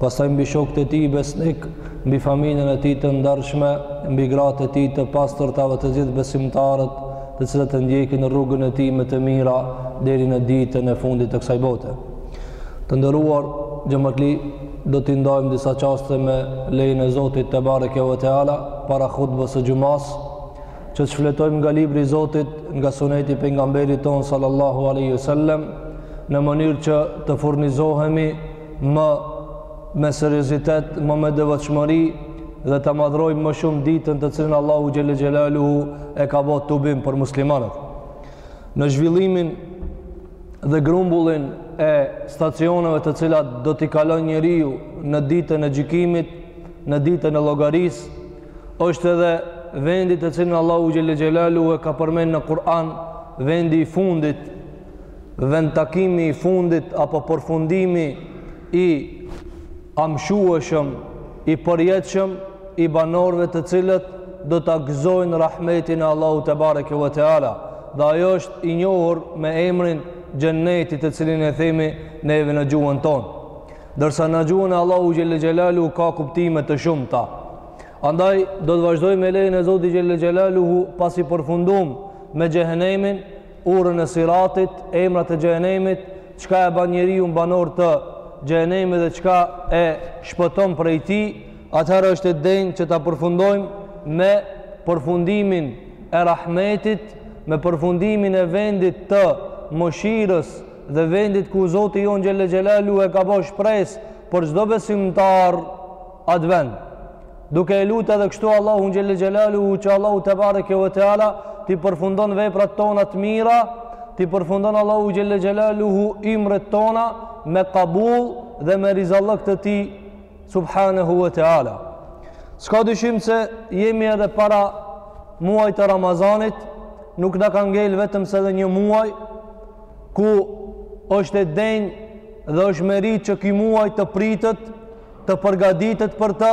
pastaj mbi shokët e tij besnik, mbi familjen e tij të ndershme, mbi gratë e tij të pastërta dhe të gjithë besimtarët, të cilët e ndjekin rrugën e tij me të mira deri në ditën e fundit të kësaj bote. Të nderuar xhematli, do t'i ndajmë disa çaste me lejen e Zotit tebareke ve teala para hutbës së xumas, që të shfletojmë nga libri i Zotit, nga suneti i pejgamberit tonë sallallahu alaihi wasallam, në mënyrë që të furnizohemi më me seriozitet, më me devotshmëri dhe ta madhrojmë më shumë ditën të cilën Allahu xhelle xhelaluhu e ka bërë tubim për muslimanët. Në zhvillimin dhe grumbullin e stacioneve të cilat do t'i kalon njeriu në ditën e gjykimit, në ditën e llogarisë, është edhe vendi të cilin Allahu xhelle xhelaluhu e ka përmend në Kur'an, vendi i fundit vendtakimi i fundit apo përfundimi i amshueshëm i përjetshëm i banorëve të cilët do ta gëzojnë rahmetin e Allahut tebareke ve teala dhe ajo është i njohur me emrin xhennetit të cilin e themi neve në gjuhën tonë ndërsa në gjuhën e Allahu xhelle xhelaluhu ka kuptime të shumta andaj do të vazhdojmë me lejen e Zotit xhelle xhelaluhu pasi përfundum me xhehenemin urën e siratit, emrat e xhenemit, çka e ban njeriun banor të xhenemit dhe çka e shpëton prej tij, atëherë është e denjë që ta përfundojmë me përfundimin e rahmetit, me përfundimin e vendit të mëshirës dhe vendit ku Zoti jonë xhelle xhelalu e ka ba shpresë për çdo besimtar atë vend duke e lutë edhe kështu Allahun xhelle xhelaluhu që Allahu tebareke ve teala t'i përfundon veprat tona të mira t'i përfundon Allahu xhelle xhelaluhu imret tona me kabul dhe me rizallëk të tij subhanahu wa ta'ala s'ka dyshim se jemi edhe para muajit Ramazanit nuk na ka ngel vetëm se edhe një muaj ku është e denjë dhe është meritë që ki muaj të pritet Të përgatitet për të,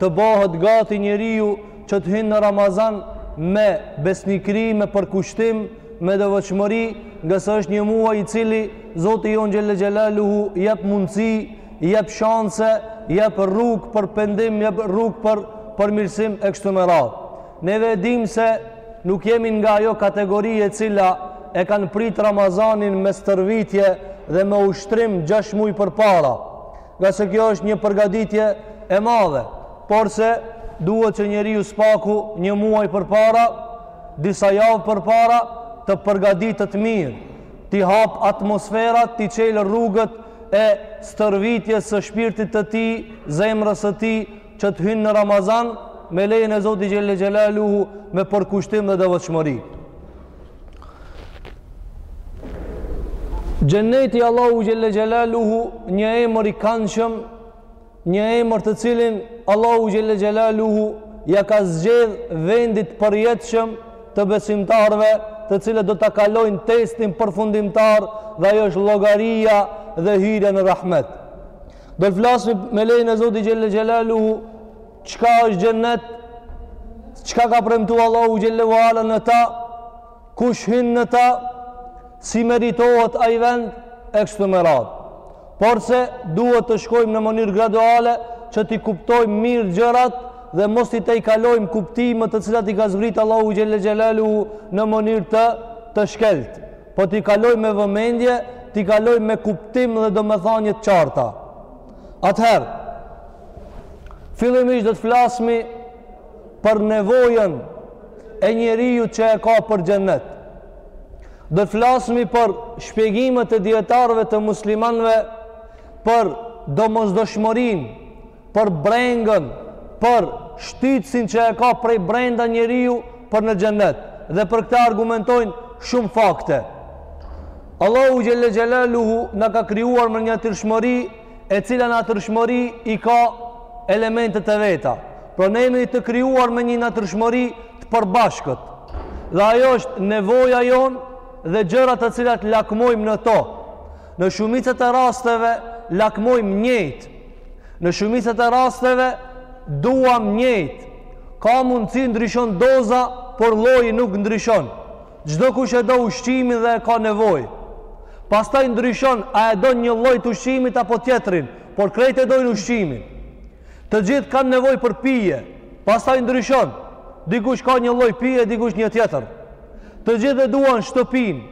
të bëhet gati njeriu që të hin në Ramazan me besnikëri, me përkushtim, me devotshmëri, ngase është një muaj i cili Zoti jonë xhelle xhelaluhu jep mundësi, jep shanse, jep rrugë për pendim, jep rrugë për përmirësim e kështu me radhë. Neve e dimë se nuk jemi nga ajo kategori e cila e kanë prit Ramazanin me stërvitje dhe me ushtrim 6 muaj përpara. Ngase kjo është një përgaditje e madhe, porse duhet që njeriu së paku një muaj përpara, disa javë përpara, të përgaditet mirë, t'i hapë atmosferat, t'i çelë rrugët e stërvitjes së shpirtit të tij, zemrës së tij, që të hyjë në Ramazan, me lejën e Zotit xhelle xhelaluhu, me përkushtim dhe devotshmëri. Xhenneti Allahu xhelle xhelaluhu një emër i këndshëm, një emër të cilin Allahu xhelle xhelaluhu ia ka zgjedh vendit të përjetshëm të besimtarëve të cilët do ta kalojnë testin përfundimtar dhe ajo është llogaria dhe hyrja në rahmet. Do të flasmi me lejen e Zotit xhelle xhelaluhu Çka është xhennet? Çka ka premtu Allahu xhelle ue ala në ta? Kush hyn në ta? Si meritohet ai vend e kështu me radhë. Porse duhet të shkojmë në mënyrë graduale që t'i kuptojmë mirë gjërat dhe mos t'i tejkalojmë kuptimet të cilat i ka zbrit Allahu xhelle xhelaluhu në mënyrë të, të shkelët. Po t'i kalojmë me vëmendje, t'i kalojmë me kuptim dhe domethënie të qarta. Atëherë, Fillimisht do të flasmi për nevojën e njeriut që e ka për xhennet. Do të flasmi për shpjegimet e dijetarëve të muslimanëve për domosdoshmërinë, për brengën, për shtytësin që e ka prej brenda njeriu për në xhennet. Dhe për këtë argumentojnë shumë fakte. Allahu xhelle xhelaluhu na ka krijuar me një natyrshmëri e cila natyrshmëri i ka elementet e veta. Pra ne jemi të krijuar me një natyrshmëri të përbashkët. Dhe ajo është nevoja jonë dhe gjërat të cilat lakmojmë në to. Në shumicën e rasteve lakmojmë njëjtë. Në shumicën e rasteve duam njëjtë. Ka mundësi ndryshon doza, por lloji nuk ndryshon. Çdokush e do ushqimin dhe e ka nevojë. Pastaj ndryshon a e don një lloj të ushqimit apo tjetrin, por krejt e dojnë ushqimin. Të gjithë kanë nevojë për pije, pastaj ndryshon. Dikush ka një lloj pije, dikush një tjetër. Të gjithë e duan shtëpinë.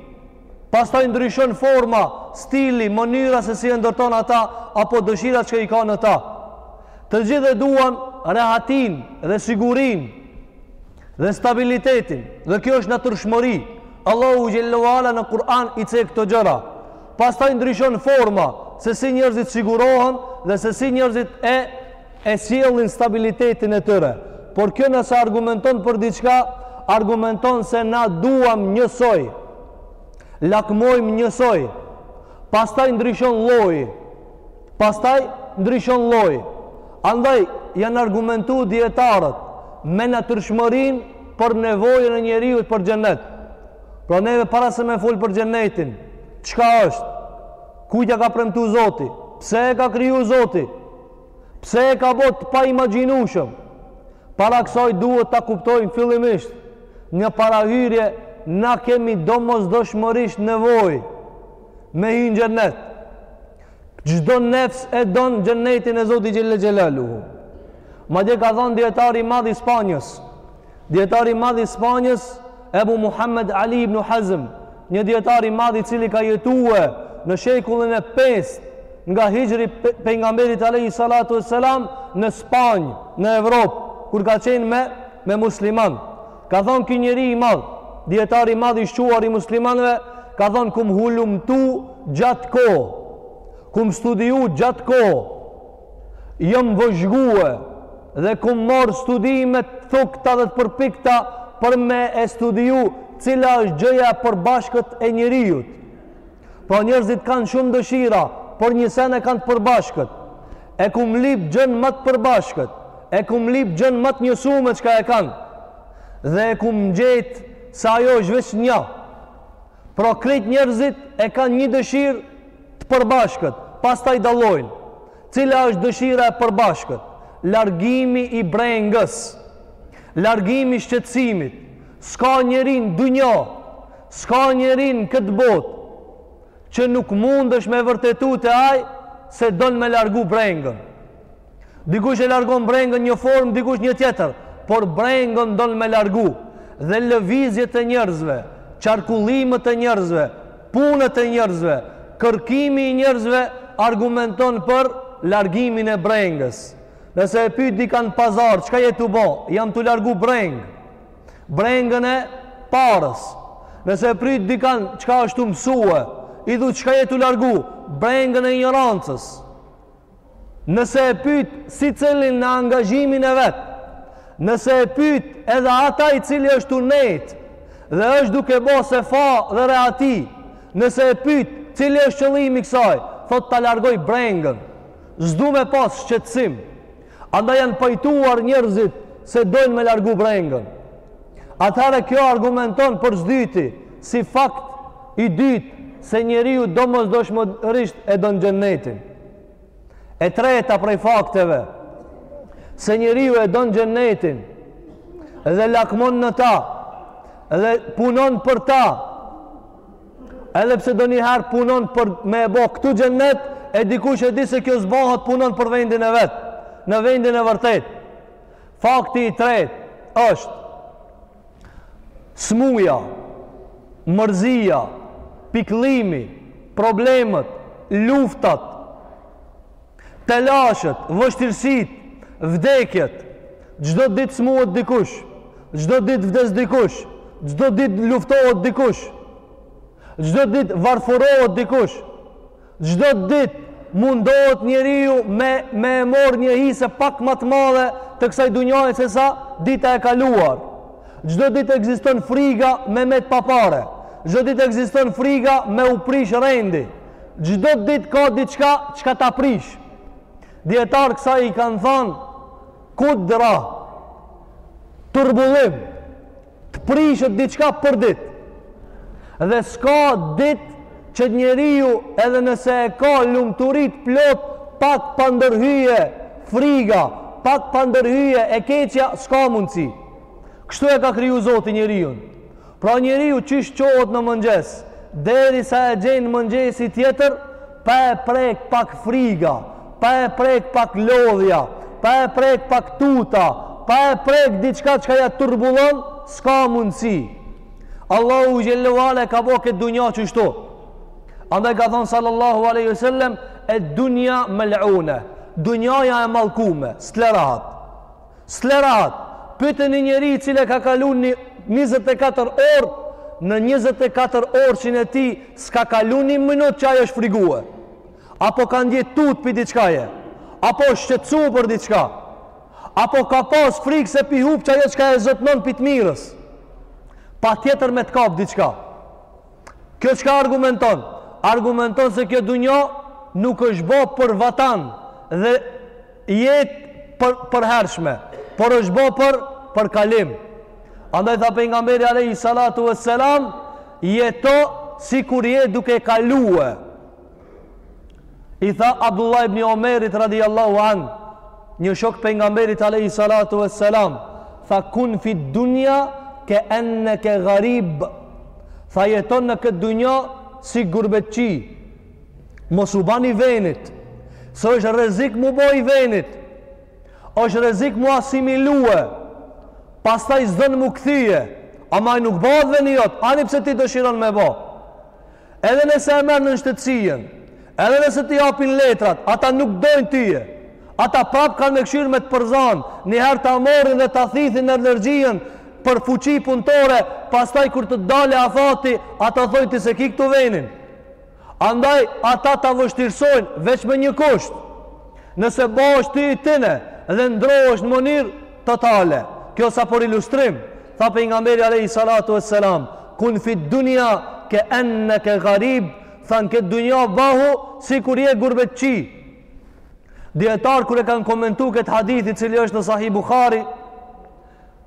Pastaj ndryshon forma, stili, mënyra se si e ndërton ata apo dëshirat që i ka në ta. Të gjithë e duan rehatinë dhe sigurinë. dhe stabilitetin dhe kjo është natyrshmëri Allahu xhelle ue ala në Kur'an i cek këto gjëra pastaj ndryshon forma se si njerëzit sigurohen dhe se si njerëzit e e sjellin stabilitetin e tyre por kjo nëse argumenton për diçka argumenton se na duam njësoj lakmojmë njësoj pastaj ndryshon lloji Pastaj ndryshon lloji. Andaj janë argumentuar dijetarët me natyrshmërinë për nevojën e njeriut për xhennet. Pra neve para se me fol për xhennetin, çka është? Kujt ja ka premtuar Zoti? Pse e ka kriju Zoti? Pse e ka bërë të paimagjinueshëm? Para kësaj duhet ta kuptojmë fillimisht një parahyrje na kemi domosdoshmërisht nevojë me hi në xhennet. Çdo nefs e don xhennetin e Zotit Xhele Xhelaluhu. Madje ka thonë dijetari i madh i Spanjës, dijetari i madh i Spanjës Ebu Muhammed Ali ibn Hazm, një dijetar i madh i cili ka jetuar në shekullin e 5 nga hixhri i pejgamberit alejhi salatu ues-selam në Spanjë, në Evropë, kur ka qenë me me muslimanë. Ka thonë ky njeri i madh, dijetar i madh i shquar i muslimanëve, ka thonë kum hulumtu gjatë kohë. Kum studiu gjatë kohë. Kam vëzhgue dhe kum marrë studime të thukta dhe të përpikta për me e studiu cila është gjëja e përbashkët e njeriut. Pra njerëzit kanë shumë dëshira, por një sen e kanë të përbashkët. E kum lip gjën ma të përbashkët. E kum lip gjën ma të njësume çka e kanë. Dhe e kum gjet se ajo është veç një. Pra krejt njerëzit e kanë një dëshirë të përbashkët, pastaj dallojnë. Cila është dëshira e përbashkët? Largimi i brengës. Largimi i shqetësimit. S'ka njeri në dynja, s'ka njeri në këtë botë, që nuk mundesh me vërtetu te ai, se don me largu brengën. Dikush e largon brengën një formë, dikush një tjetër, por brengën don me largu. Dhe lëvizjet e njerëzve, qarkullimet e njerëzve, punët e njerëzve, kërkimi i njerëzve argumenton për largimin e brengës. Nëse e pyt dikan pazar, çka je tu bo? Jam tu largu brengë. brengën e parës. Nëse e pyt dikan çka është tu mësue, i thu çka je tu largu, brengën e injorancës. Nëse e pyt secilin në angazhimin e vet, nëse e pyt edhe ata i cili është tu nejt, dhe është duke bo sefa dhe rehati, nëse e pyt cili është qëllimi i kësaj, thotë ta largoj brengën, s'du me pas shqetësim, Andaj janë pajtuar njerëzit se dojnë me largu brengën. Atëherë kjo argumenton për s'dyti si fakt i dytë se njeriu domosdoshmërisht e don xhennetin. E treta prej fakteve se njeriu e don xhennetin dhe lakmon në ta dhe punon për ta Edhe pse donjëherë punon për me e bo këtu xhennet, e dikush e di se kjo s'bahet punon për vendin e vet, në vendin e vërtetë. Fakti i tretë është smuja, mërzia, pikllimi, problemet, luftat, Telashet, vështirësitë, vdekjet. Çdo ditë smuhet dikush. Çdo ditë vdes dikush. Çdo ditë luftohet dikush. Çdo ditë varfërohet dikush. Çdo ditë mundohet njeriu me e marr një hise pak ma të madhe të kësaj dunjaje sesa dita e kaluar. Çdo ditë ekziston friga me met pa pare. Çdo ditë ekziston friga me u prish rendi. Çdo ditë ka diçka çka ta prish. Dijetarët kësaj i kanë thënë kudra turbullim të prishet diçka për ditë. Dhe s'ka ditë që njeriu edhe nëse e ka lumturitë plot pak pa ndërhyje friga, pak pa ndërhyje e keqja s'ka mundësi. Kështu e ka kriju Zoti njeriun. Pra njeriu qysh çohet në mëngjes, derisa e gjen mëngjesi tjetër, pa e prek pak friga, pa e prek pak lodhja, pa e prek pak tuta, pa e prek diçka çka ja turbullon, s'ka mundësi. Allahu xhel-le ve ala e ka bo këtë dunja qështu. Andaj ka thonë sallallahu alejhi sallem, ed-dunja mel'une, dunjaja e mallkume, s'le rahat. S'le rahat! Pyte një njeri i cili e ka kalu ni njëzet e katër orë, në njëzet e katër orëshin e tij s'ka kalu ni minut që ai është frigue, apo ka ndje tut pi diçkaje, apo është shqetësu për diçka, apo ka pas frigë se pi hup qajo çka e zotnon pi t'mirës, patjetër me t'kap diçka. Kjo çka argumenton? Argumenton se kjo dunja nuk është bo për vatan dhe jetë për, përhershme, por është bo për, për kalim. Andaj tha pejgamberi alejhi salatu ve selam, jeto sikur je duke kalue. I tha Abdullah ibn Omerit radiallahu an, një shok pejgamberit alejhi salatu ve selam, tha kun fid-dunja ke enneke garib, tha jeto në këtë dunja si gurbetçi, mos u ban i venit, se është rrezik m'u bo i venit, është rrezik m'u asimilue, pastaj s'don m'u kthye, ama ai nuk bahet veni jot, ani pse ti dëshiron me bo. Edhe nëse e merr nënshtetësinë, edhe nëse të japin letrat, ata nuk dojnë tyje. Ata prap kanë me kqyr me të përzan, njëherë ta marrin dhe ta thithin energjinë për fuqi punëtore, pastaj kur të dale afati, ata thojnë ti s'e ki këtu venin. Andaj ata ta vështirësojnë, veç me një kusht. Nëse bahesh ti i tyne dhe ndrohesh në mënyrë totale. Kjo sa për ilustrim. Tha pejgamberi alejhi salatu ves selam, Kun fi dunja ke enne ke garib, tha në këtë dunja bahu sikur je gurbetçi. Dijetarët kur e kanë komentu këtë hadith i cili është në Sahih Bukhari,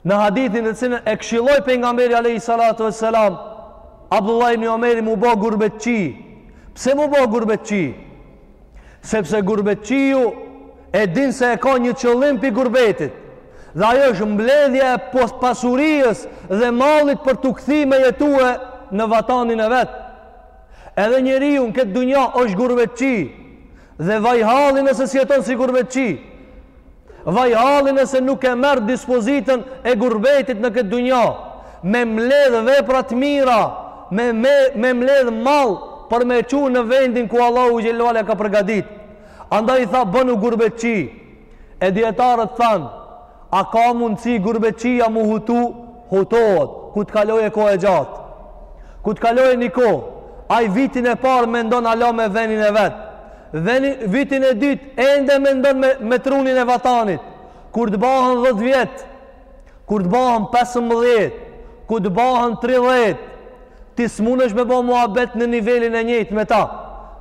në hadithin me cilin e këshilloi pejgamberi alejhi salatu ves selam Abdullah ibn Omerin mu bo gurbetçi pse mu bo gurbetçi Sepse gurbetçiu e din se e ka një qëllim pi gurbetit dhe ajo është mbledhje e pos pasurisë dhe mallit për t'u kthy me jetue në vatanin e vet. Edhe njeriu në këtë dunja është gurbetçi dhe vaj halli nëse s'jeton si gurbetçi. Vaj halli nëse nuk e merr dispozitën e gurbetit në këtë dunja, me mbledh vepra të mira, me me, me mbledh mall për me çu në vendin ku Allahu xhel-le ve ala ka përgatit. Andaj i tha bënu gurbetçi. E dijetarët thanë, a ka mundësi gurbetçija mu hutu? Hutohet, kur të kaloje kohë e gjatë. Kur të kaloje një kohë, ai vitin e parë mendon ala me venin e vet. Dhe vitin e dytë ende mendon me me trunin e vatanit. Kur të bahen 10 vjet, kur të bahen 15, kur të bahen 30, ti s'munesh me bo muhabet në nivelin e njëjtë me ta.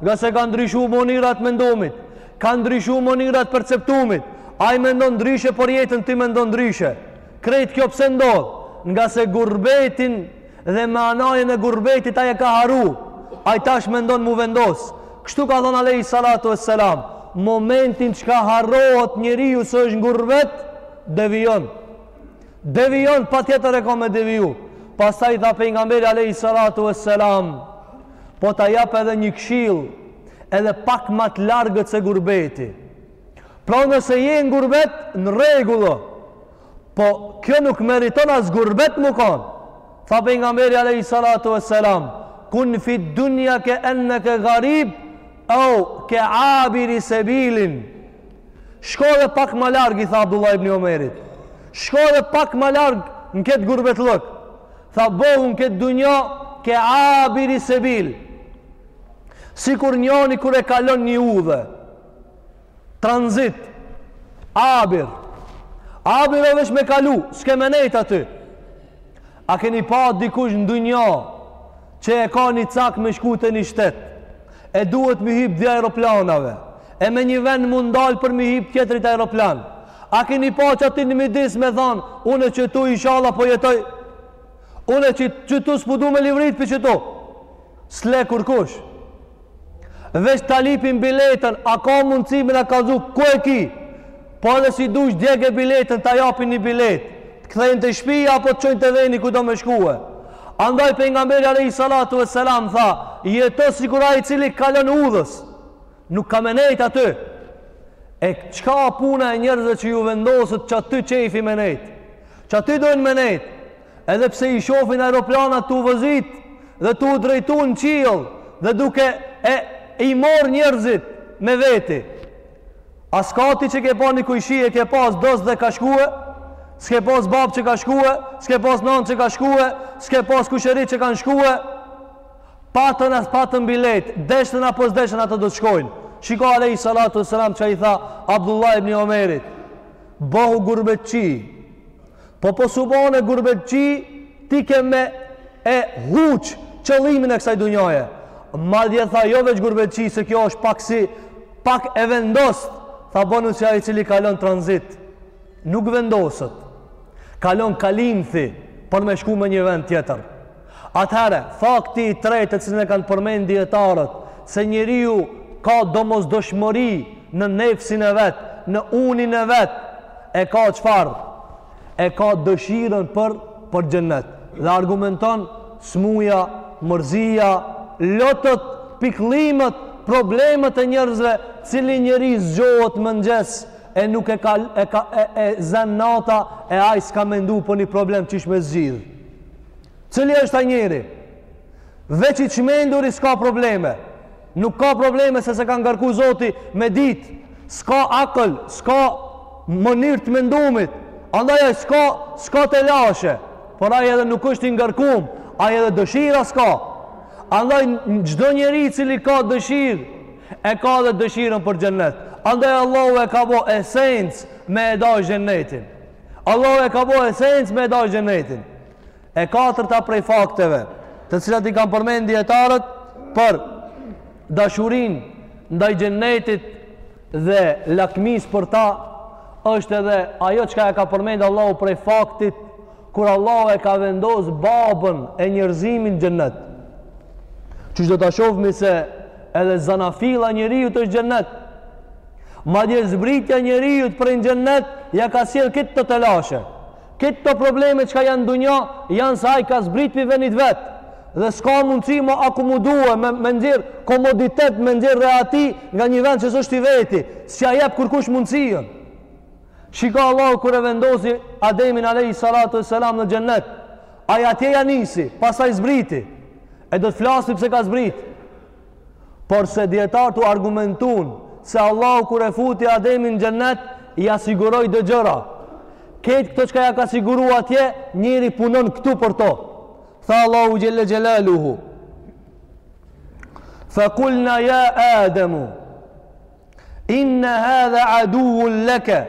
Ngase kanë ndryshu mënyrat e mendimit, kanë ndryshu mënyrat e perceptimit. Ai mendon ndryshe për jetën, ti mendon ndryshe. Krejt kjo pse ndodh? Ngase gurbetin Dhe mananë e gurbetit ai e ka harru. Ai tash mendon mu vendos. Kështu ka thënë alejhi salatu ves selam. Momentin çka harrohet njeriu se është në gurbet, devijon. Devijon patjetër e ka me deviju. Pastaj tha pejgamberi alejhi salatu ves selam. Po ta jap edhe një këshill, edhe pak ma t'largët se gurbeti. Pra nëse je në gurbet, në rregull, Po kjo nuk meriton as gurbet me kon. Tha pejgamberi alejhi salatu vesselam, kun fi dunja ke enneke garib eu ke abiri sebilin. Shko edhe pak ma larg i tha Abdullah ibn Omerit. Shko edhe pak ma larg në këtë gurbetllëk. Tha bohu në këtë dunja ke abiri sebil. Sikur njani kur e kalon një udhë, Transit, abir, abir o veç me kalu, s'ke me nejt aty. A keni pa dikush n'dynja që e ka një cak me shku te një shtet, e duhet mi hip dy aeroplanave, e me një vend mun dal për mi hip tjetrit aeroplan. A keni pa qaty në midis me than, unë qëtu ishalla po jetoj, unë qëtu s'po du me livrit pi qëtu. S'le kurkush. Veç ta lipin biletën, a ka mundësi me na kallzu ku e ki? Po edhe n'dush djegë biletën, ta japin një biletë. Të kthejnë te shpija, apo të çojnë te veni ku do me shkue. Andaj pejgamberi alejhi salatu ue selam tha, jeto sikur ai cili kalon udhës. Nuk ka me nejtë aty. E çka puna e njerëzve që ju vendoset qaty qejfi me nejtë? Qaty dojnë me nejtë? Edhe pse i shofin aeroplanat tu vozit dhe tu u drejtu në qiell dhe duke i marr njerëzit me veti. A s'ka ti që ke pa një kojshi e ke pas dost dhe ka shkue? S'ke pas bab që ka shkue? S'ke pas nan që ka shkue? S'ke pas kusheri që kanë shkue? Patën a s'patën bilet, deshtën apo s'deshtën ata do të shkojnë. Shiko alejhi salatu ue selam ç'i tha Abdullah ibn Omerit, bohu gurbetçi, Po po s'u bane gurbetçi ti ke me e huq qëllimin e kësaj dynjaje. Madje tha jo veç gurbetçi se kjo është pak si pak e vendost tha bënu si ai cili kalon transit. Nuk vendoset. Kalon kalimthi për me shku me një vend tjetër. Atëherë, fakti i tretë të cilin e kanë përmend dijetarët, se njeriu ka domosdoshmëri në nefsin e vet, në unin e vet, e ka çfarë? E ka dëshirën për për xhennet. Dhe argumenton smuja, mërzia, lotët, pikëllimet, problemet e njerëzve, cili njeri zgjohet mëngjes e nuk e ka e ka e, e zën nata e ai s'ka menduar për një problem qysh me zgjidh. Cili është ai njeri? Veç i çmenduri s'ka probleme. Nuk ka probleme se s'e ka ngarku Zoti me ditë. S'ka akël, s'ka mënyrë të mendumit. Andaj ai s'ka, s'ka telashe. Por ai edhe nuk është i ngarkum. Ai edhe dëshira s'ka. Andaj çdo njeri i cili ka dëshirë, e ka edhe dëshirën për xhennet. Andaj Allahu e ka bo esencë me e dashë xhennetin. Allahu e ka bo esencë me e dashtë xhenetin. E katërta prej fakteve, të cilat i kanë përmen dijetarët, për dashurinë ndaj xhenetit dhe lakmisë për ta, është edhe ajo çka e ka përmen Allahu prej faktit, kur Allahu e ka vendos babën e njerëzimit n'xhenet. Ku çdo ta shofmi se edhe zanafilla e njeriut është n'xhenet, Madje zbritja e njeriut prej në xhennet ja ka sjell kejt këto telashe. Kejt këto probleme çka janë n'dunja, janë se ai ka zbrit prej venit vet. Dhe s'ka mundësi me u akomodue, me, me nxjerr komoditet, me nxjerr rehati nga një vend që s'është i veti. S'ja jep kurkush mundësinë. Shiko Allahu kur e vendosi Ademin alejhi salatu ve selam në xhennet. Ai atje ja nisi, pastaj zbriti. E do të flasim pse ka zbrit. Porse dijetarët u argumentun se Allahu kur e futi Ademin në xhennet, ia siguroi do gjëra. Kejt këto çka ja ka siguru atje, njeri punon këtu për to. Tha Allahu xhelle xhelaluhu. Fa kulna ja Ademu. Inna hadha aduun laka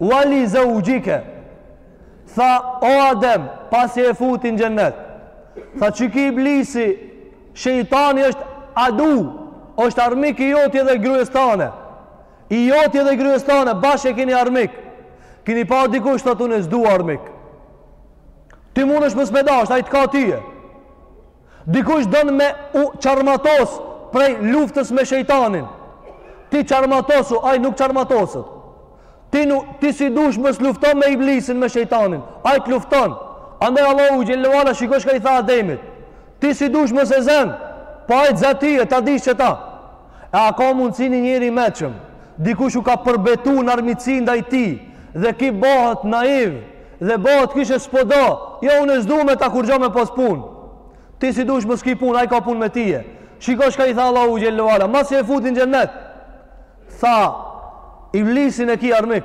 wa li zawjika. Tha o Adem, pasi e futi në xhennet. Tha qiky iblisi, shejtani është adu, është armik i joti dhe gruas tane. I joti dhe gruas tane bashkë e keni armik. Keni pa dikush thotë unë s'dua armik. Ti mundesh mos me dash, ai të ka tyje. Dikush don me u çarmatos prej luftës me shejtanin. Ti çarmatosu, ai nuk çarmatoset. Ti nuk ti si dush mos lufto me iblisin, me shejtanin. Ai të lufton. Andaj Allahu xhelle ve ala shiko çka i tha Ademit. Ti si dush mos e zën. Po ai zati e ta dish qeta. E a ka mundësi një njeri i meçëm, dikush u ka përbetu në armiqësi ndaj tij, dhe ky bëhet naiv, dhe bëhet kishe s'po do, jo unë s'du me ta kurgjo me pas punë. Ti si dush mos ki punë, ai ka punë me tyje. Shiko çka i tha Allahu xhelle ve ala, masi e futi n'xhennet. Tha, iblisin e ki armik.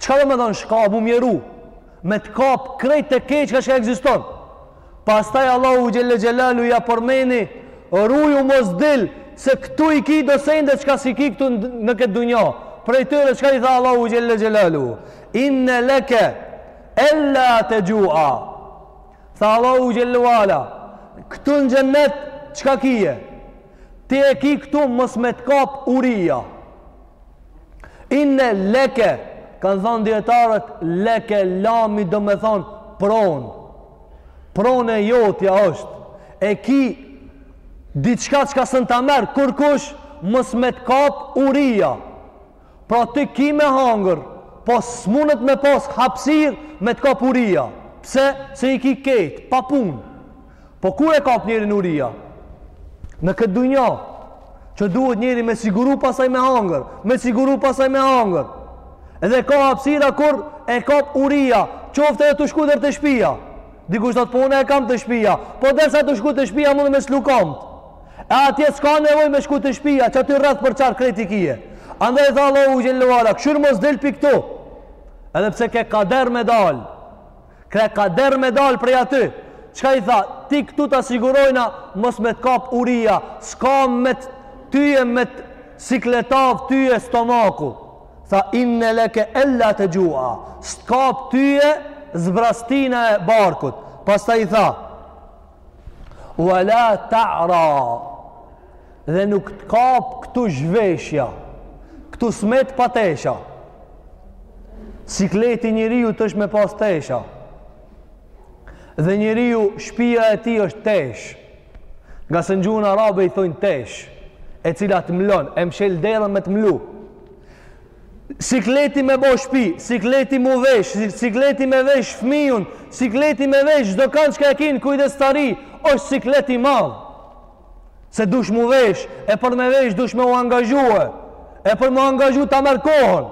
Çka domethonë shka mu mjeru? Me të kap krejt e keqja çka ekziston. Pastaj Allahu xhelle xhelaluhu ja përmeni, ruju mos dil, se këtu i ki do sende çka s'i ki këtu në këtë dunja. Prej tyre çka i tha Allahu xhelle xhelaluhu? Inne leke, ella texhua. Tha Allahu xhelle ve ala, këtu në xhennet çka kije? Ti e ki këtu mos me të kap uria. Inne leke, kanë thonë dijetarët, leke lami domethonë pronë. Pronë e jotja është. E ki diçka çka s'un ta merr kurkush, mos me të kap uria. Pra ti ki me hangër, po s'mundet me pas hapësirë me të kap uria. Pse? Se i ki kejt, pa punë. Po kur e kap njerin uria? Në këtë dunja, që duhet njeri me siguru pasaj me hangër, me siguru pasaj me hangër. Edhe ka hapsira kur e kap uria, qoftë edhe tu shku deri te shpia. Dikush thotë po unë e kam te shpia, po dersa tu shku te shpia mundë me lshu kamt. E atje s'ka nevoj me shku te shpia, që aty rreth përqark krejt i kije. Andaj tha Allahu xhelle ve ala, kshyr mos dil prej këtu, edhe pse ke kader me dalë. Ke kader me dalë prej aty. Çka i tha, ti këtu ta sigurojna, mos me të kapë uria, s'ka me të tyje me të sikletavë tyje stomaku. Tha, inne leke ella texhua, s'të kapë tyje zbrastina e barkut. Pastaj i tha, Wa la ta'ra dhe nuk të kap këtu zhveshja. Këtu s'met pa tesha. Sikleti i njeriut është me pas tesha. Dhe njeriu shpia e tij është tesh. Ngase në gjuhën arabe i thojnë tesh. E cila të mlon, e mshel derën me të mlu. Sikleti me bo shpi, sikleti mu vesh, sikleti me vesh fmijun, sikleti me vesh çdokan çka e ki në kujdestari, është siklet i madh. Se dush mu vesh, e për me vesh dush me u angazhue, e për me u angazhu ta merr kohën.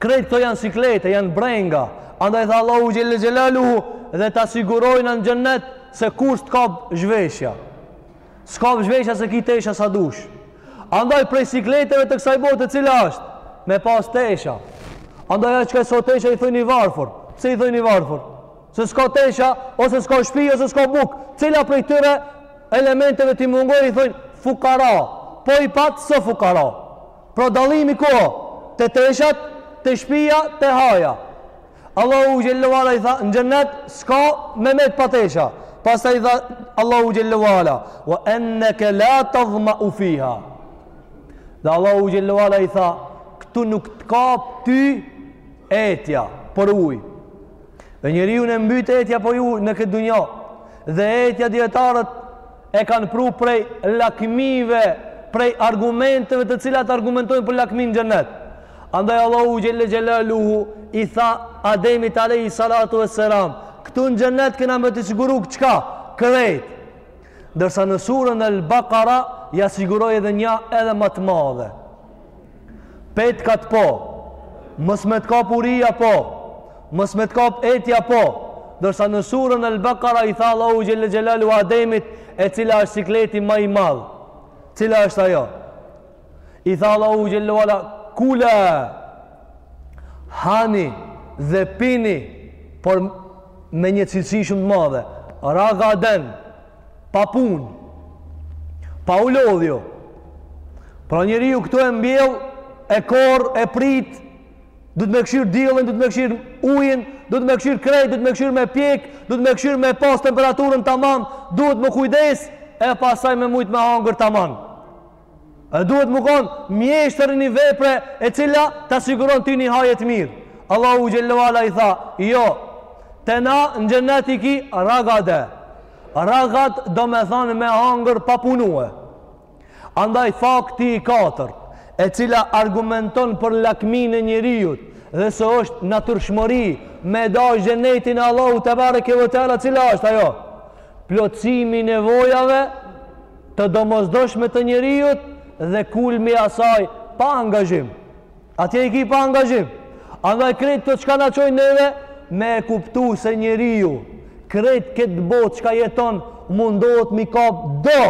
Krejt këto janë siklete, janë brenga, andaj tha Allahu xhelle xhelaluhu dhe ta sigurojnë në xhennet se kurrë s'të kap zhveshja. S'kap zhveshja se ki tesha sa dush. Andaj prej sikleteve të kësaj bote cila është? Me pas tesha. Andaj ai çka ska tesha i thojnë i varfër. Pse i thojnë i varfër? Se ska tesha, ose ska shpi, ose ska buk. Cila prej tyre elementeve t'i mungojë i thojnë fukara. Po i pat s'o fukara. Pra dallimi ku o? Te teshat, te shpia, te haja. Allahu xhelle ve ala i tha në xhennet s'ka me met pa tesha. Pastaj i tha Allahu xhelle ve ala wa enneke la tadhmau fiha. Dhe Allahu xhelle ve ala i tha këtu nuk të kap ty etja për ujë. Dhe njeriun e mbyt etja për ujë në këtë dunja. Dhe etja dijetarët e kanë pru prej lakmive, prej argumenteve të cilat argumentojnë për lakmin në xhennet. Andaj Allahu xhelle xhelaluhu i tha Ademit alejhi salatu vesselam, këtu në xhennet kena me të siguru çka? Krejt. Ndërsa në surën El Bakara ia siguroi edhe nja edhe ma të madhe. Petkat po. Mos me të kap uria po. Mos me të kap etja po. Ndërsa në surën El Bakara i tha Allahu xhelle xhelaluhu Ademit e cila është sikleti ma i madh. Cila është ajo? I tha Allahu xhelle ue ala, "Kula hani dhe pini, por me një cilësi shumë të madhe, ragaden, pa punë, pa u lodh, jo. Pra njeriu këtu e mbjell, e korr, e pret, duhet me këqyr diellin, duhet me këqyr ujin, duhet me këqyr krejt, duhet me këqyr me pjekë, duhet me këqyr me pas temperaturën tamam, duhet me kujdes, e pastaj me mujtë me hangër tamam. E duhet me konë mjeshtër i një vepre e cila ta siguron ti një haje të mirë. Allahu xhelle ue ala i tha, jo, te na në xhennet i ki ragaden. Ragad domethanë me hangër pa punue. Andaj fakti i katër, e cila argumenton për lakminë e njeriut dhe se është natyrshmëri me dashtë xhennetin e Allahut tebareke ue teala, cila është ajo. Plotësimi i nevojave të domosdoshme të njeriut dhe kulmi i asaj pa angazhim. Atje i ki pa angazhim. Andaj krejt këto çka na çojnë neve, me e kuptu se njeriu, krejt këtë botë çka jeton, mundohet me i kap do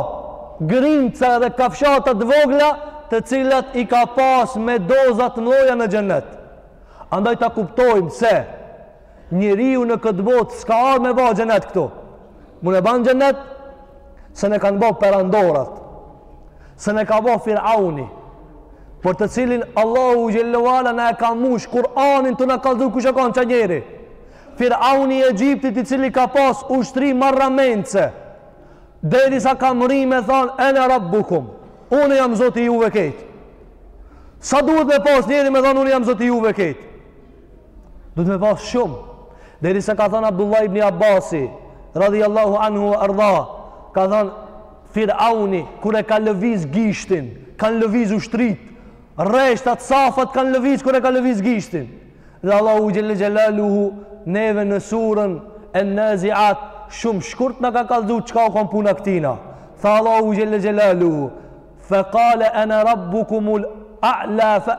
grimca dhe kafshata t'vogla, të cilat i ka pas me doza t'mëdhaja në xhennet. Andaj ta kuptojmë se, Njeriu në këtë botë s'ka ardhë me ba xhennet këtu. Mun e ban xhennet, s'e kanë ba perandorat, s'e ka ba firauni, për të cilin Allahu xhelle ue ala na e ka mush Kur'anin tu na kallzu kush u kanë aj njeri. Firauni i Egjiptit i cili ka pas ushtri marramendëse, derisa ka mrri me thanë, ene rabbukum, unë jam zoti juve krejt. Sa duhet me pas njeri me thanë, unë jam zoti juve krejt. Duhet me pas shumë. Derisa ka thanë Abdullah ibn Abasi, radiallahu anhu ue erda, ka thanë Firauni, kur e ka lëviz gishtin, kanë lëviz ushtritë, rreshtat, safat kanë lëviz, kur e ka lëviz gishtin. Dhe Allahu xhelle xhelaluhu, neve në suren En-Naziat, shumë shkurt na ka kallzu, çka u kon puna e këtina. Tha Allahu xhelle xhelaluhu, Fe kale ene rabbukumul a'la fe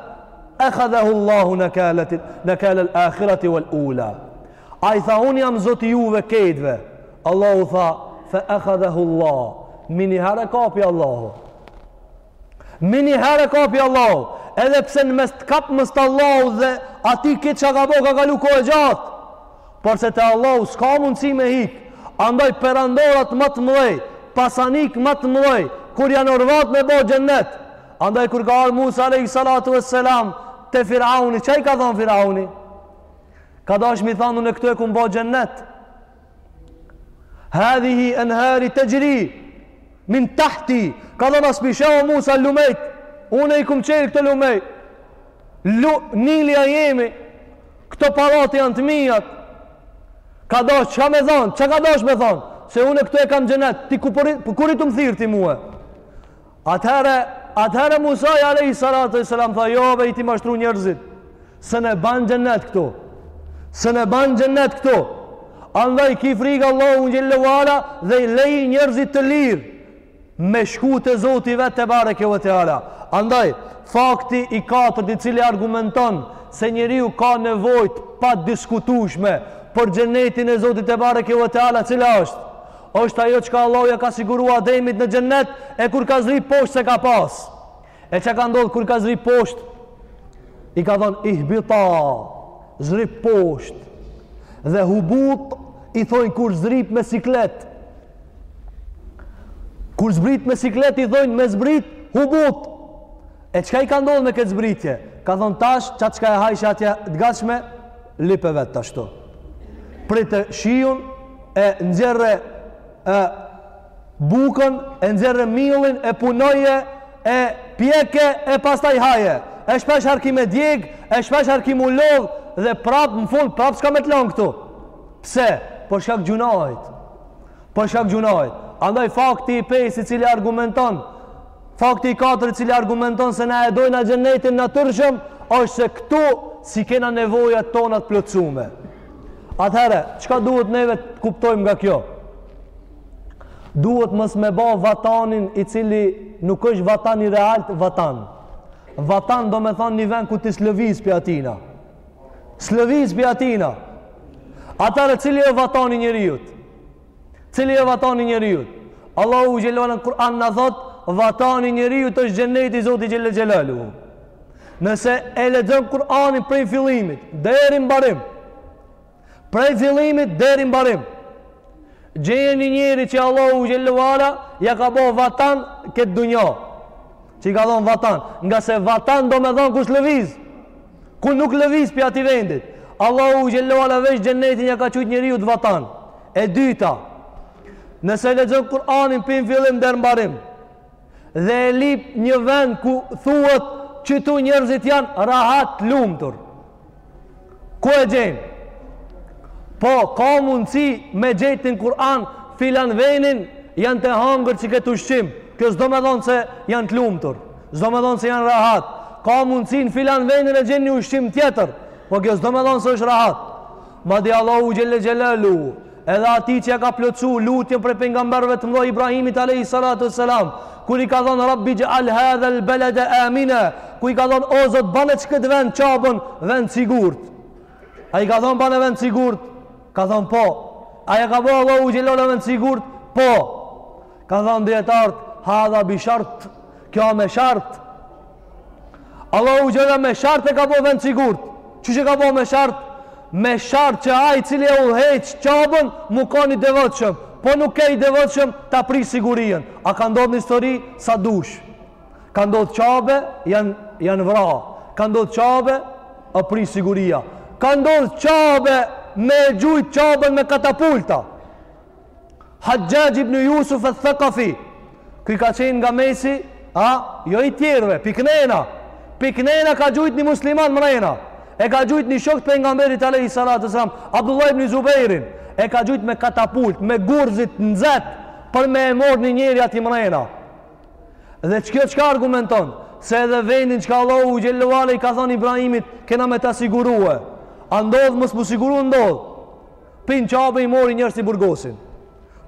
ekhadhehu Allahu nekalet, nekalel akhirati wal ula. Ai tha, unë jam zoti juve krejtve. Allahu tha, fe ekhadhehu Allah. Menjëherë e kapi Allahu. Menjëherë e kapi Allahu. Edhe pse në mes të kapmes të Allahut dhe atij akti që ka bo ka kalu kohë e gjatë. Por se te Allahu s'ka mundësi me hik, andaj perandorat më të mëdhej, pasanik më të mëdhej, kur janë orvat me bo xhennet. Andaj kur ka ardhur Musa alayhi salatu wassalam te Firauni, ça i ka thënë Firauni? Ka dash mi thënë unë këtu e kum bo xhennet. Hadhihi enhari texhri min tahti. Ka thënë a s'p'i sheh o Musa lumejt. Unë i kum çel këto lumej. Lu, Nili a i jemi, këto palate janë të mijat, ka dash, ça ka me thanë, ça ka dash me thanë, se une këtu e kam xhenet, ti ku po rri, për ku rri tu më thirr ti mue. Atëherë, atëherë Musai alejhi salatu ue selam tha, jo, veç je t'i mashtru njerëzit, se n'e ban xhenet këtu, se n'e ban xhenet këtu, andaj ki frikë Allahun xhelle ue ala dhe leji njerëzit të lirë, me shku te Zoti vet tebareke ue teala. Andaj, fakti i katërt i cili argumenton se njeriu ka nevojë të padiskutushme për xhennetin e Zotit tebareke ue teala cila është. është ajo çka Allahu ja ka siguru Ademit në xhennet e kur ka zrip poshtë s'e ka pasë. E ça ka ndodhë kur ka zrip posht, i ka thonë ihbita, zrip posht, dhe hubut i thojnë kur zrip me siklet. Kur zbrit me siklet i thojnë me zbrit hubut. E çka i ka ndodhë me këtë zbritje? Ka thonë tash, qatë çka e hajshe atje të gatshme, lype vetë tash këtu. Prite shiun e nxjerre e bukën e nxjerre millin e punoje e pjeke e pastaj haje e shpesh herë ki me djeg e shpesh herë ki m'u lodh dhe prap në fund prap s'ka me të lanë këtu pse? për shkak gjunahit për shkak gjunahit andaj fakti i pestë i cili argumenton fakti i katërt i cili argumenton se na e dojna xhenetin natyrshëm është se këtu s'i kena nevojat tona të plotësume atëhere, çka duhet neve të kuptojmë nga kjo? duhet mos me ba vatanin i cili nuk është vatan i realt vatan vatan do me thonë një vend ku ti s'lëviz pi atina s'lëviz pi atina atëherë cili a vatani i njeriut cili a vatani i njeriut Allahu xhelle ue ala në Kur'an na thotë vatani i njeriut është xhenneti i Zotit xhelle xhelaluhu nëse e lexon Kur'anin prej fillimit deri n'mbarim Prej fillimit deri mbarim. Gjeje një njeri që Allahu xhelle ue ala, ja ka bo vatan këtë dunja. Që i ka thonë vatan. Ngase vatan do me thonë ku s'lëviz. Ku nuk lëviz pi atij vendit. Allahu xhelle ue ala veç xhennetin ja ka qujtë njeriut vatan. E dyta, nëse lexon Kur'anin pi në fillim deri mbarim. dhe e lip një vend ku thuhet qëtu njerëzit janë rahat, t'lumtur. Ku e gjen? Po, ka mundësi me gjet në Kur'an filan venin janë tu hangër qëkëtë ushqim. Kjo s'do me thonë se janë të lumtur. S'do me thonë se janë rahat. Ka mundësi në filan venin e gjen një ushqim tjetër. Po kjo s'do me thonë se është rahat. Madje Allahu xhele xhelaluhu. Edhe atij që ia ka plotësu lutjen prej pejgamberëve të mdhoj Ibrahimit alejhi salatu selam, kur i ka thënë Rabbi ja'al hadha al-balada amina, kur i ka thënë o Zot bane qëkëtë vend Qabën vend sigurt. A i ka thënë bane vend sigurt? Ka thënë po. A ia ka bo Allahu xhelala vend sigurt? Po. Ka thënë dijetarët hadha bi shart, kjo me shart Allahu xhele me shart e ka bo vend sigurt. Qysh e ka bo me shart? Me shart që ai cili e udhëheq Qabën, m'u kan i devotshëm. Po nuk ke i devotshëm, ta prish sigurinë. A ka ndodh në histori? Sa dush. Ka ndodh n'Qabe, janë jan vra. Ka ndodh n'Qabe, a prish siguria. Ka ndodh n'Qabe, me e gjujt Qabën me katapulta. Haxhaxh ibn Jusuf eth-Thekafi, ky ka qenë nga mesi, a, jo i tjerve, piknena, piknena ka gjujt një musliman mrena, e ka gjujt një shok të pejgamberit alejhi salatu selam, Abdullah ibn Zubejrin, e ka gjujt me katapult, me gurz të nxet, për me e mor një njeri aty mrena. Dhe qëkjo çka argumenton, se edhe vendin çka Allahu xhele ve ala i ka thonë Ibrahimit, kena me ta sigurue, a ndodh mos m'u siguru, ndodh, Pi n'Qabe i morin njerëz i burgosin.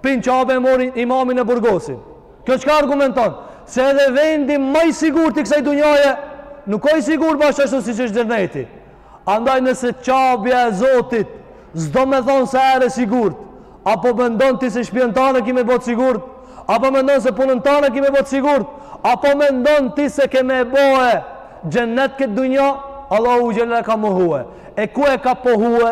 Pi n'Qabe e morin imamin e burgosin. Kjo çka argumenton? Se edhe vendi ma i sigurt i kësaj dunjaje, nuk o i sigurt bash ashtu siç është xhenneti. Andaj nëse Qabja e Zotit, s'do me thonë se a e sigurt, apo mendon ti se shpijen tane ki me bo të sigurt, apo mendon se punën tane ki me bo të sigurt, apo mendon ti se ke me boe xhennet këtë dunja, Allahu xhele e ka mohue. E ku e ka pohue?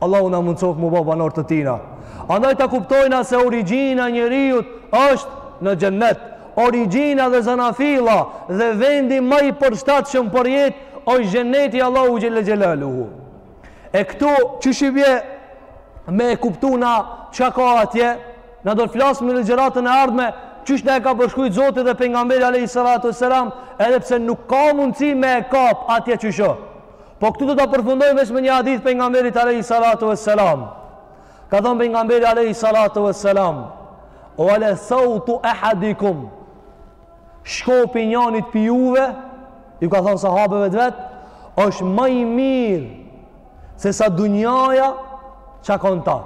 Allahu na mundësoft m'u ba banorë të tina andaj ta kuptojna se origjina e njeriut është në xhennet origjina dhe zanafilla dhe vendi ma i përshtatshëm për jetë është xhenneti Allahu xhelle xhelaluhu e këtu qysh i bje me e kuptu na ça ka atje na do të flasim ligjëratën e ardhme qysh na e ka përshkrujt Zoti dhe pejgamberi a.s. edhe pse nuk ka mundësi me e kap atje qysh o Po këtu do ta përfundojmë veç me një hadith të pejgamberit aleyhi salatu vesselam. Ka thënë pejgamberi aleyhi salatu vesselam: "Wa la sautu ahadikum" Shkopi i njanit pi juve, ju ka thënë sahabeve të vet, është më i mirë se sa dunjaja çka ka në ta.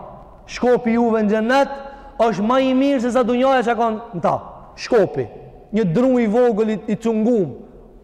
Shkopi juve në xhennet është më i mirë se sa dunjaja çka ka në ta. Shkopi, një dru i vogël i, i cungum,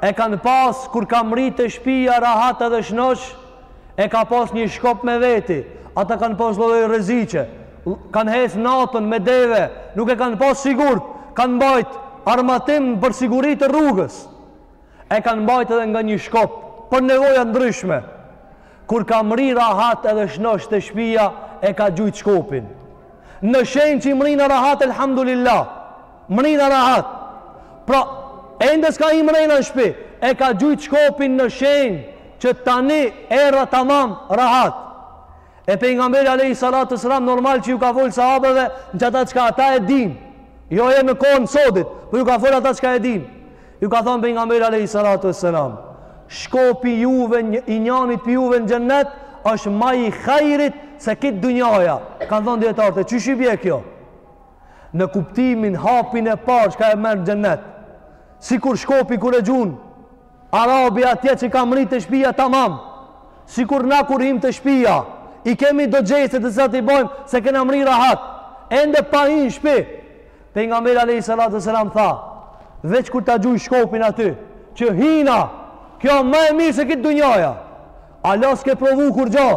E kanë pas kur ka mri te shpia rahat edhe shnosh, e ka pas një shkop me veti, ata kanë pas lloj rreziqe, kanë hec natën me deve, nuk e kanë pas sigurt, kanë mbajt armatim për siguri të rrugës, e kanë mbajt edhe nga një shkop, për nevoja të ndryshme. Kur ka mri rahat edhe shnosh te shpia e ka gjujt shkopin. Në shenjë që mrina rahat elhamdulillah. Mrina rahat. Pra, ende s'ka hi mrena n'shpi, e ka gjujt shkopin në shenjë që tani erdha tamam rahat. E pejgamberi alejhi salatu vesselam normal që ju ka folë sahabeve qata çka ata e din. Jo e në kohën e sodit, por ju ka folë ata çka e din. Ju ka thënë pejgamberi alejhi salatu vesselam, shkopi juve, i njanit pi juve në xhennet është më i hajrit se krejt dunjaja. Kan thënë dijetarët qysh i bie kjo. Në kuptimin hapin e parë çka e merr në xhennet. Sikur shkopi kur e gjun Arabi atje që ka mri te shpia tamam. Sikur na kur hijmë te shpia, i kemi do gjeste të cilat i bojmë se kena mri rahat. Ende pa hi në shpi, Pejgamberi alayhi salatu wasalam tha, veç kur ta gjuj shkopin aty, që hina, kjo më e mirë se krejt dunjaja. Hala s'ke provu kurgjo,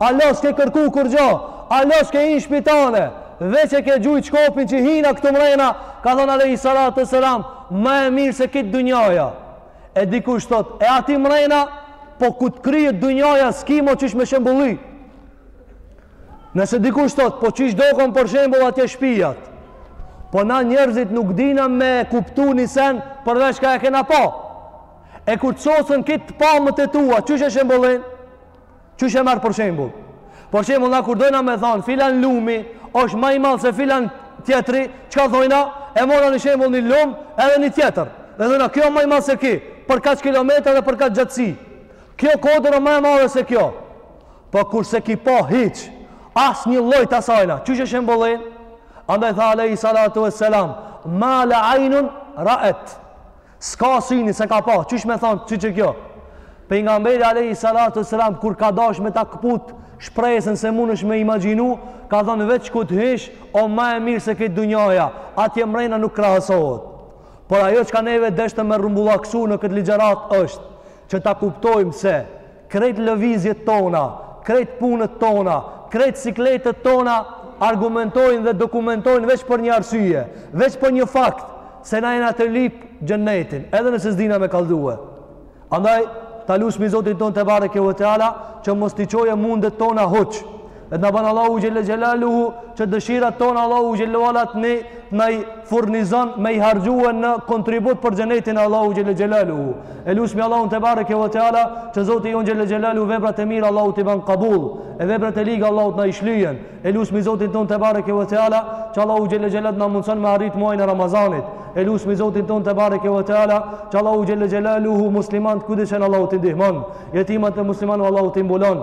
hala s'ke kërku kurgjo, hala s'ke hi në shpi tane, veç e ke gjujt shkopin që hina këtu mrena, ka thonë alayhi salatu wasalam, më e mirë se krejt dunjaja. E dikush thot, e aty mrena, po kur t'kryhet dunjaja, s'ki mo qysh me shembullu. Nëse dikush thotë, po qysh doken për shembull atje shpijat. Po na njerëzit nuk dina me kuptu një sen përveç çka e kena pa. E kur të sosën krejt pamjet e tua, qysh e shembullin? Qysh e merr për shembull? Për shembull, na kur dojna me thonë, filan lumi, është ma i madh se filan tjetri, çka thojna, e marrna një shembull një lum, edhe një tjetër. Dhe thojna, ki o ma i madh se ki, për kaq kilometra dhe për kaq gjatësi. Kjo kodër o ma e madhe se kjo. Po kur s'e ki pa hiç, as një lloj t'asajna, qysh e shembëllen? Andaj tha Alejhi Salatu Veselam, ma la ajnun raet, s'ka syni që ka pa, qysh me thanë, siç është kjo? Pejgamberi Alejhi Salatu Veselam, kur ka dash me ta këput shpresën se munesh me imagjinu, ka thanë veç ku të hish, o ma e mirë se kjo dynjaja, atje mrejna nuk krahasohet. Por ajo çka neve deshtë me rrumbullaksu në këtë ligjëratë është, që ta kuptojmë se, Krejt lëvizjet tona, krejt punët tona, krejt sikletet tona argumentojnë dhe dokumentojnë veç për një arsye, veç për një fakt, se na jena te lyp xhennetin, edhe nëse s'dina me kallxue. Andaj, ta lusmi Zotin tonë tebareke ve teala, që mos t'i çoje mundet tona huq, E të na bon Allahu Xhelle Xhelaluhu që dëshirat tona Allahu Xhelle ve Ala të na i furnizon me i harxhue në kontribut për xhenetin e Allahut Xhelle Xhelaluhu. E lusmi Allahun tebareke ve teala që Zoti jonë Xhelle Xhelaluhu veprat e mira Allahu t'i bon kabul e veprat e liga Allahu të na i shlyen. E lusmi Zotin tonë tebareke ve teala që Allahu Xhelle Xhelaluhu të na mundëson me arrit muajn e Ramazanit. E lusmi Zotin tonë tebareke ve teala që Allahu Xhelle Xhelaluhu muslimanët kudo janë Allahu t'i ndihmon. Jetimat e muslimanve Allahu t'i mbulon.